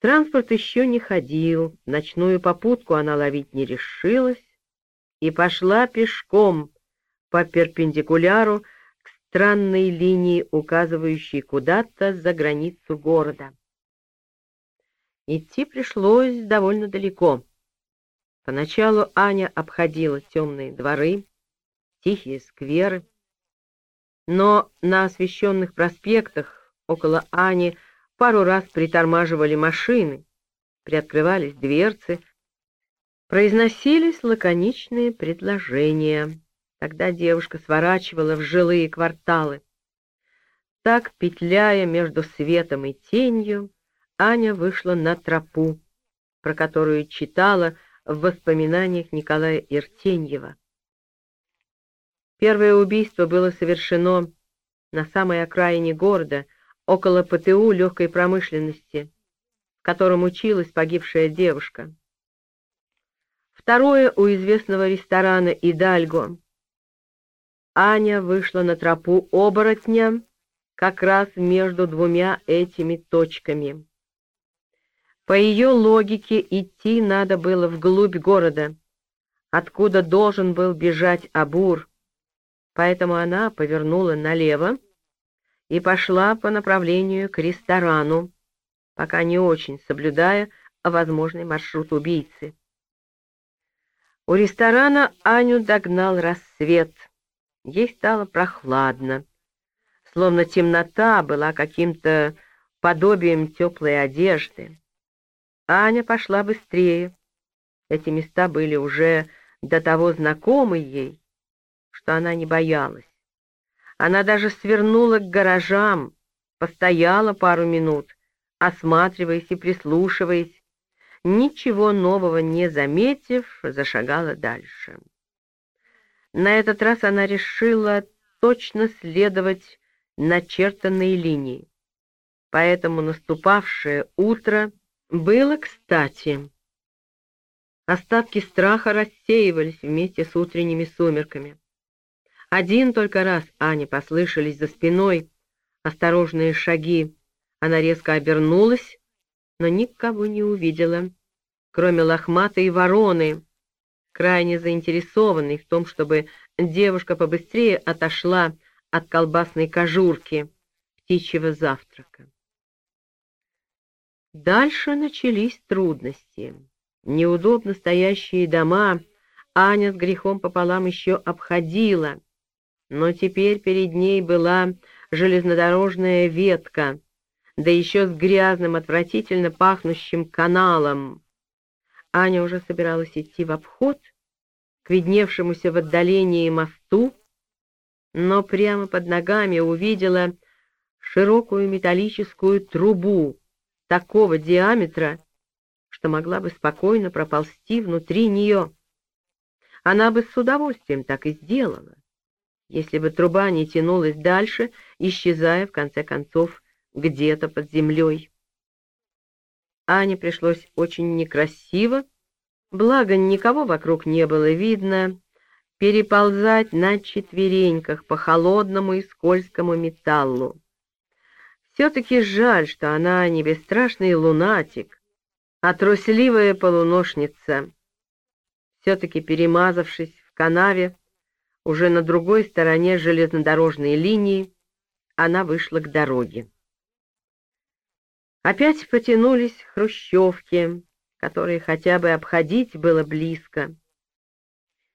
Транспорт еще не ходил, ночную попутку она ловить не решилась и пошла пешком по перпендикуляру к странной линии, указывающей куда-то за границу города. Идти пришлось довольно далеко. Поначалу Аня обходила темные дворы, тихие скверы, но на освещенных проспектах около Ани пару раз притормаживали машины, приоткрывались дверцы, произносились лаконичные предложения. Тогда девушка сворачивала в жилые кварталы. Так, петляя между светом и тенью, Аня вышла на тропу, про которую читала в воспоминаниях Николая Иртеньева. Первое убийство было совершено на самой окраине города, около ПТУ легкой промышленности, в котором училась погибшая девушка. Второе у известного ресторана «Идальго». Аня вышла на тропу оборотня как раз между двумя этими точками. По ее логике идти надо было вглубь города, откуда должен был бежать Абур, поэтому она повернула налево и пошла по направлению к ресторану, пока не очень соблюдая возможный маршрут убийцы. У ресторана Аню догнал рассвет. Ей стало прохладно, словно темнота была каким-то подобием теплой одежды. Аня пошла быстрее. Эти места были уже до того знакомы ей, что она не боялась. Она даже свернула к гаражам, постояла пару минут, осматриваясь и прислушиваясь, ничего нового не заметив, зашагала дальше. На этот раз она решила точно следовать начертанной линии, поэтому наступавшее утро было кстати. Остатки страха рассеивались вместе с утренними сумерками. Один только раз Ане послышались за спиной осторожные шаги. Она резко обернулась, но никого не увидела, кроме лохматой вороны, крайне заинтересованной в том, чтобы девушка побыстрее отошла от колбасной кожурки птичьего завтрака. Дальше начались трудности. Неудобно стоящие дома Аня с грехом пополам еще обходила — но теперь перед ней была железнодорожная ветка, да еще с грязным, отвратительно пахнущим каналом. Аня уже собиралась идти в обход к видневшемуся в отдалении мосту, но прямо под ногами увидела широкую металлическую трубу такого диаметра, что могла бы спокойно проползти внутри нее. Она бы с удовольствием так и сделала если бы труба не тянулась дальше, исчезая, в конце концов, где-то под землей. Ане пришлось очень некрасиво, благо никого вокруг не было видно, переползать на четвереньках по холодному и скользкому металлу. Все-таки жаль, что она не бесстрашный лунатик, а трусливая полуношница. Все-таки перемазавшись в канаве, уже на другой стороне железнодорожной линии она вышла к дороге. Опять потянулись хрущевки, которые хотя бы обходить было близко.